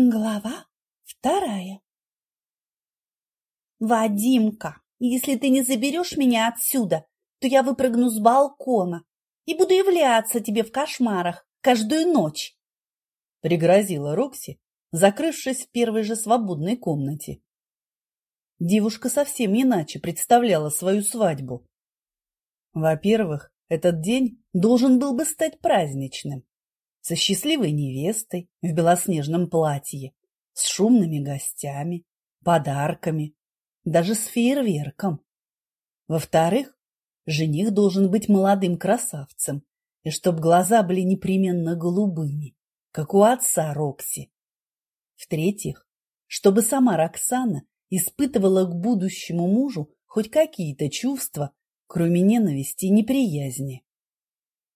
Глава вторая «Вадимка, если ты не заберешь меня отсюда, то я выпрыгну с балкона и буду являться тебе в кошмарах каждую ночь!» Пригрозила Рокси, закрывшись в первой же свободной комнате. Девушка совсем иначе представляла свою свадьбу. Во-первых, этот день должен был бы стать праздничным со счастливой невестой в белоснежном платье, с шумными гостями, подарками, даже с фейерверком. Во-вторых, жених должен быть молодым красавцем, и чтоб глаза были непременно голубыми, как у отца Рокси. В-третьих, чтобы сама Роксана испытывала к будущему мужу хоть какие-то чувства, кроме ненависти и неприязни.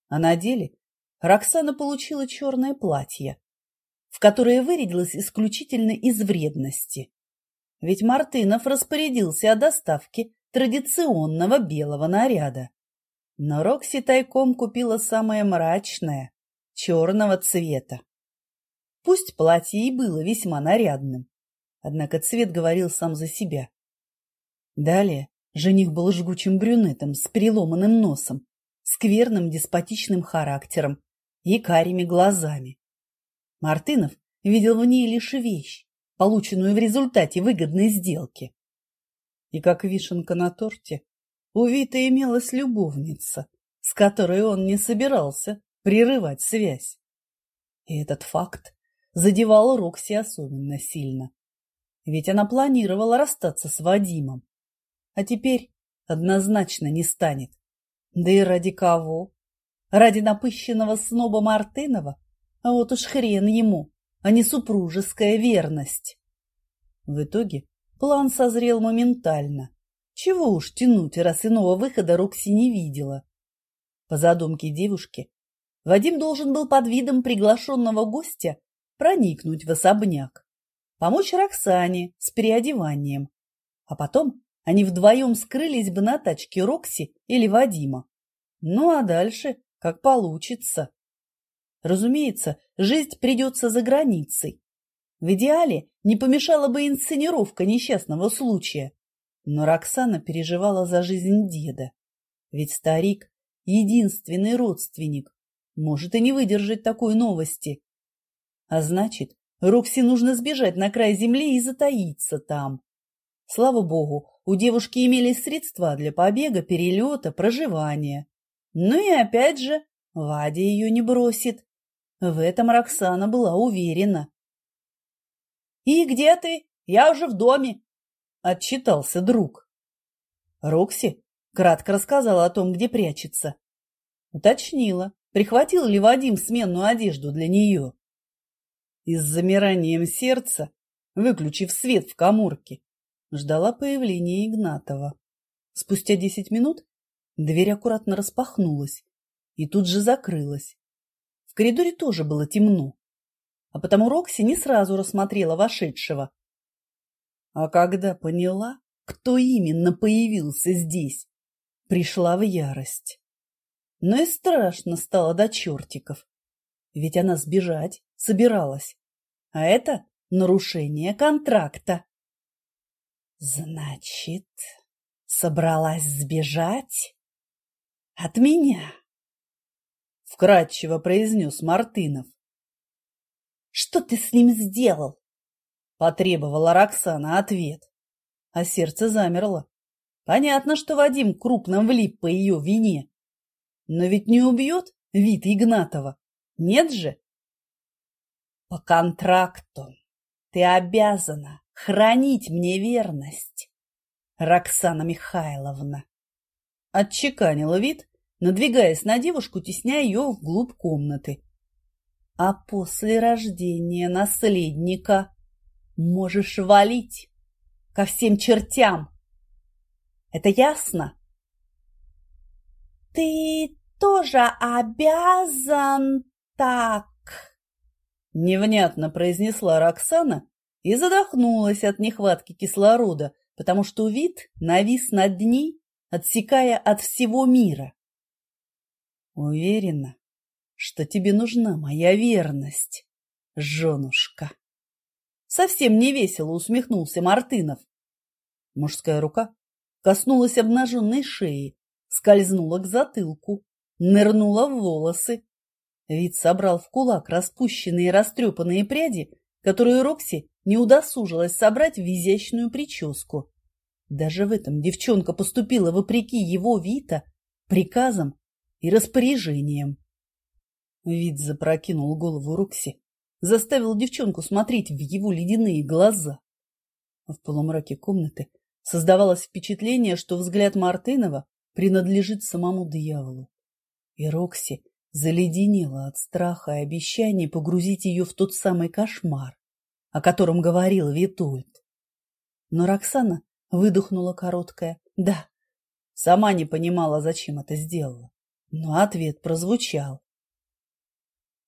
А на деле Роксана получила черное платье, в которое вырядилась исключительно из вредности. Ведь Мартынов распорядился о доставке традиционного белого наряда. Но Рокси тайком купила самое мрачное, черного цвета. Пусть платье и было весьма нарядным, однако цвет говорил сам за себя. Далее жених был жгучим брюнетом с переломанным носом, скверным деспотичным характером и карими глазами. Мартынов видел в ней лишь вещь, полученную в результате выгодной сделки. И как вишенка на торте, у Вита имелась любовница, с которой он не собирался прерывать связь. И этот факт задевал Рокси особенно сильно. Ведь она планировала расстаться с Вадимом, а теперь однозначно не станет. Да и ради кого? Ради напыщенного сноба Мартынова? А вот уж хрен ему, а не супружеская верность. В итоге план созрел моментально. Чего уж тянуть, раз иного выхода Рокси не видела. По задумке девушки, Вадим должен был под видом приглашенного гостя проникнуть в особняк, помочь Роксане с переодеванием, а потом они вдвоем скрылись бы на тачке Рокси или Вадима. Ну а дальше как получится. Разумеется, жизнь придется за границей. В идеале не помешала бы инсценировка несчастного случая. Но Роксана переживала за жизнь деда. Ведь старик – единственный родственник, может и не выдержать такой новости. А значит, Рокси нужно сбежать на край земли и затаиться там. Слава богу, у девушки имелись средства для побега, перелета, проживания. Ну и опять же, Вадя ее не бросит. В этом Роксана была уверена. «И где ты? Я уже в доме!» – отчитался друг. Рокси кратко рассказала о том, где прячется. Уточнила, прихватил ли Вадим сменную одежду для нее. И с замиранием сердца, выключив свет в коморке, ждала появления Игнатова. Спустя десять минут Дверь аккуратно распахнулась и тут же закрылась. В коридоре тоже было темно, а потому Рокси не сразу рассмотрела вошедшего. А когда поняла, кто именно появился здесь, пришла в ярость. Но и страшно стало до чертиков, ведь она сбежать собиралась, а это нарушение контракта. Значит, собралась сбежать? От меня, вкратчиво произнес Мартынов. Что ты с ним сделал? Потребовала Роксана ответ, а сердце замерло. Понятно, что Вадим крупно влип по ее вине. Но ведь не убьет вид Игнатова. Нет же? По контракту ты обязана хранить мне верность, Роксана Михайловна отчеканила вид, надвигаясь на девушку, тесняя ее вглубь комнаты. А после рождения наследника можешь валить ко всем чертям. Это ясно? Ты тоже обязан так, невнятно произнесла Роксана и задохнулась от нехватки кислорода, потому что вид навис над ней отсекая от всего мира. Уверена, что тебе нужна моя верность, женушка. Совсем не весело усмехнулся Мартынов. Мужская рука коснулась обнаженной шеи, скользнула к затылку, нырнула в волосы. Вид собрал в кулак распущенные растрепанные пряди, которые Рокси не удосужилась собрать в изящную прическу. Даже в этом девчонка поступила вопреки его Вита приказам и распоряжениям. Вид запрокинул голову Рокси, заставил девчонку смотреть в его ледяные глаза. В полумраке комнаты создавалось впечатление, что взгляд Мартынова принадлежит самому дьяволу. И Рокси заледенела от страха и обещания погрузить ее в тот самый кошмар, о котором говорил Витольд. Но Роксана выдохнула короткое «да». Сама не понимала, зачем это сделала, но ответ прозвучал.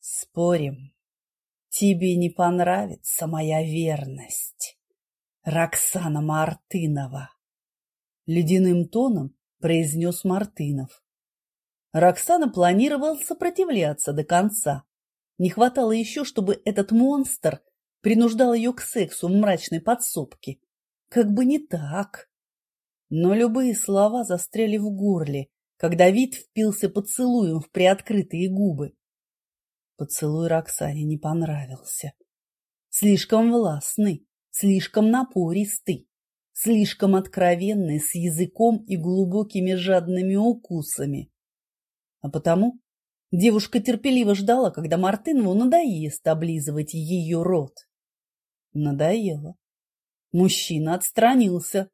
«Спорим, тебе не понравится моя верность, Роксана Мартынова!» Ледяным тоном произнес Мартынов. Роксана планировала сопротивляться до конца. Не хватало еще, чтобы этот монстр принуждал ее к сексу в мрачной подсобке. Как бы не так. Но любые слова застряли в горле, когда вид впился поцелуем в приоткрытые губы. Поцелуй Роксане не понравился. Слишком властный, слишком напористый, слишком откровенный, с языком и глубокими жадными укусами. А потому девушка терпеливо ждала, когда Мартынову надоест облизывать ее рот. Надоело. Мужчина отстранился.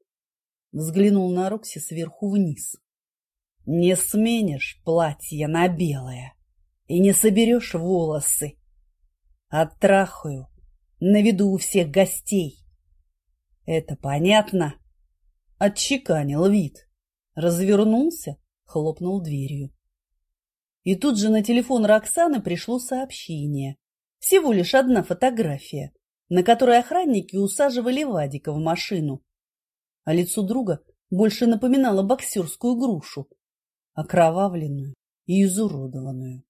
Взглянул на Рокси сверху вниз. Не сменишь платье на белое и не соберешь волосы. Оттрахаю на виду у всех гостей. Это понятно? Отчеканил вид. Развернулся, хлопнул дверью. И тут же на телефон Роксаны пришло сообщение. Всего лишь одна фотография на которой охранники усаживали Вадика в машину. А лицо друга больше напоминало боксерскую грушу, окровавленную и изуродованную.